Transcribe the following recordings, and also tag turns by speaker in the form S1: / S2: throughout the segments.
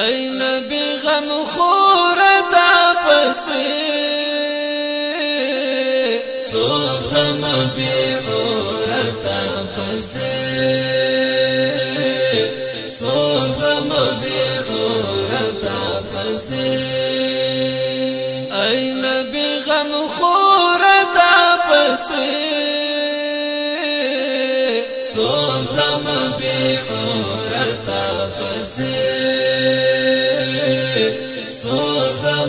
S1: اين نبی غم خور تا پسی سوزم بی اور تا پسی سوزم بی اور تا پسی ای نبی غم خور تا سوزم بی اور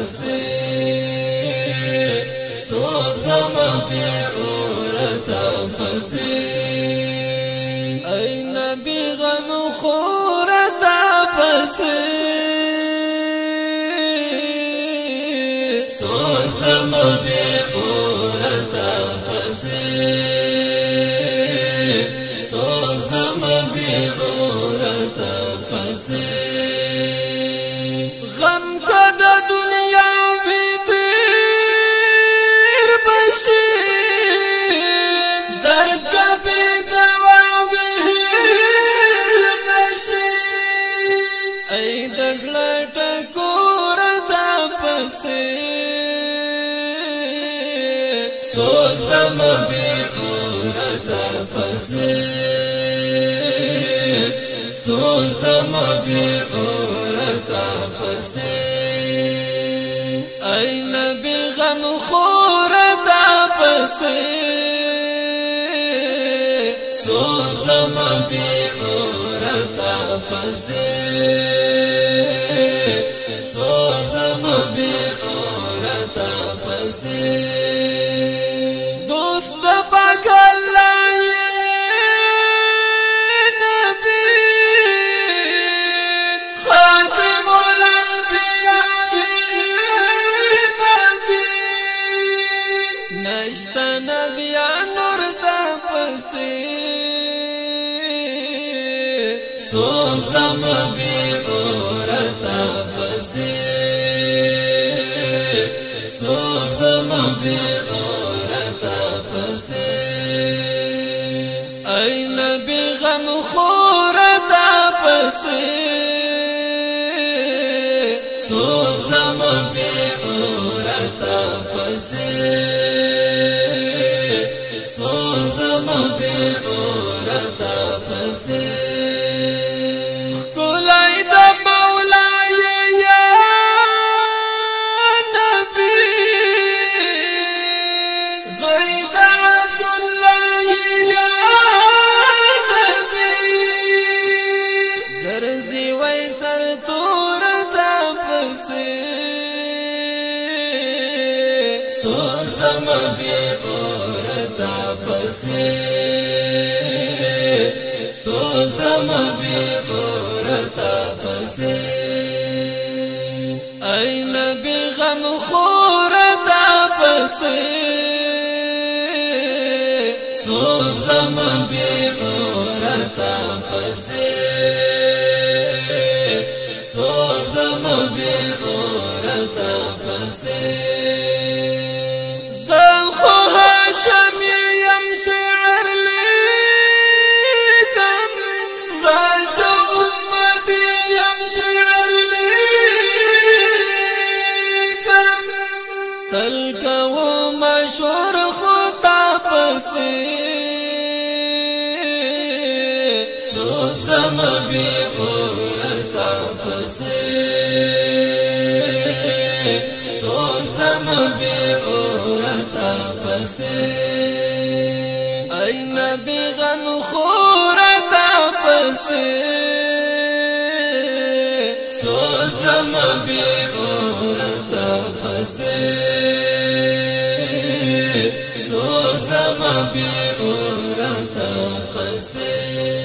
S1: پسی سوزم بی عورتا پسی ای نبی غم خورتا پسی سوزم بی عورتا پسی سوزم بی عورتا ای د زړه ټکور دا پسې سو سم به کور دا پسې سو سم به کور دا پسې ای نبی غم خور دا پسې سو سم به کور دا پسې سوزم بی اورتا پسی دوست سوک زم بی عورتا پسی سوک زم بی عورتا پسی ای نبی غم خورتا پسی سوک زم بی عورتا پسی سوک زم بی عورتا پسی زم به اورتا پسې سو زم به اورتا پسې اي نبي غم خورتا پسې سو زم به اورتا پسې سو زم به اورتا پسې پسې سو سم بي قرتا پسې سو سم بي قرتا پسې اي نبي غم خورتا پسې سو سم بي قرتا پسې زما بی اورتا پسې